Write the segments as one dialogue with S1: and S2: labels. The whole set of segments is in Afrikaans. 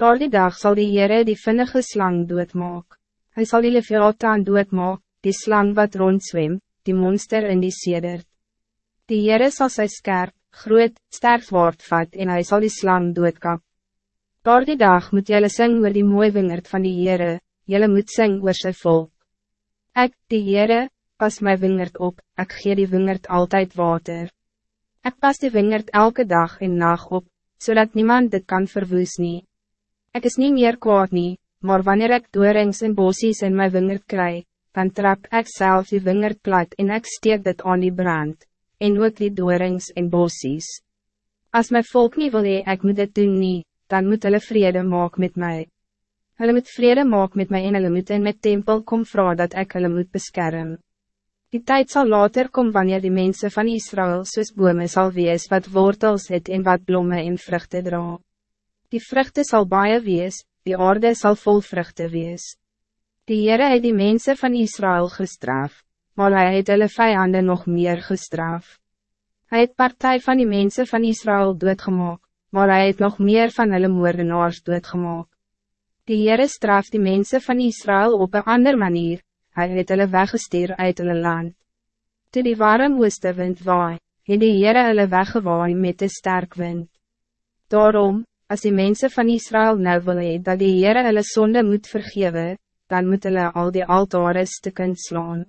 S1: Daar die dag zal die Heere die vinnige slang doodmaak. Hij zal die leviathan doodmaak, die slang wat rondzwem, die monster in die sedert. Die Heere sal sy skerp, groot, sterk woord vat en hij zal die slang doodkap. Daar die dag moet jylle sing oor die mooie wingerd van die Heere, jylle moet sing oor sy volk. Ek, die Heere, pas my wingerd op, ek gee die wingerd altijd water. Ik pas die wingerd elke dag en nacht op, zodat niemand dit kan verwoes nie. Ek is niet meer kwaad nie, maar wanneer ik doorings en bossies in mijn wingerd krijg, dan trap ik zelf die wingerd plat en ik steek dit aan die brand, en ook die doorings en bossies. Als mijn volk niet wil hee, ek moet dit doen nie, dan moet hulle vrede maak met mij. Hulle moet vrede maak met mij en hulle moet in my tempel kom vra dat ik hulle moet beschermen. Die tijd zal later komen wanneer die mensen van Israël soos bome sal wees wat wortels het en wat blomme en vruchten dra. Die vruchten zal baie wees, die aarde zal vol vruchten wees. Die Heere het die mensen van Israël gestraf, maar hij het hulle vijanden nog meer gestraf. Hij het partij van die mensen van Israël doodgemaak, maar hij het nog meer van hulle moordenaars doodgemaak. Die Heere straf die mensen van Israël op een andere manier, hij het hulle weggestuur uit hulle land. Toe die warm ooste wind waai, het die Heere hulle weggewaai met de sterk wind. Daarom, als die mensen van Israël nou wil hee, dat die Heere hulle sonde moet vergeven, dan moet hulle al die altare stukken slaan.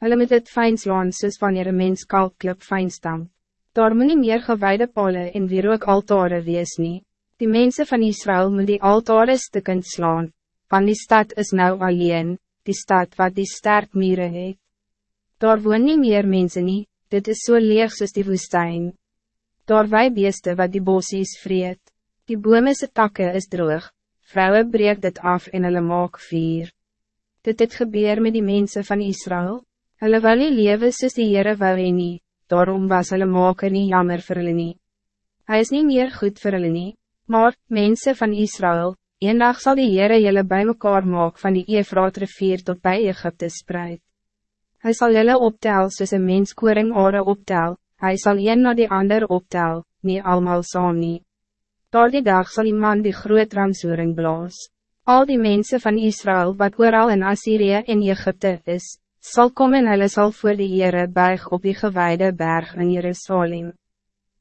S1: Hulle moet het fijn slaan soos wanneer een mens kalkklip fijn stamp. Daar moet nie meer gewijde pole en weer ook altare wees nie. Die mensen van Israël moet die altare stukken slaan, want die stad is nou alleen, die stad wat die sterk mieren het. Daar woon nie meer mensen nie, dit is so leeg soos die woestijn. Daar wij beeste wat die bossies vreet. Die bome se takke is droog, vrouwen breek dit af en hulle maak vier. Dit het gebeur met die mensen van Israël, hulle wil nie lewe soos die Heere wou hy nie, daarom was hulle maak nie jammer vir hulle nie. Hy is niet meer goed vir hulle nie, maar, mensen van Israël, een dag sal die Heere julle bij mekaar maak van die Efraat rivier tot bij Egypte spreid. Hij zal julle optel soos een mens koring ore optel, hij zal een na die ander optel, nie almal saam nie. Door die dag zal die man die groot ramsoering blaas. Al die mensen van Israël wat ooral in Assyrië en Egypte is, zal komen en hulle sal voor die Heere buig op die gewijde berg in Jerusalem.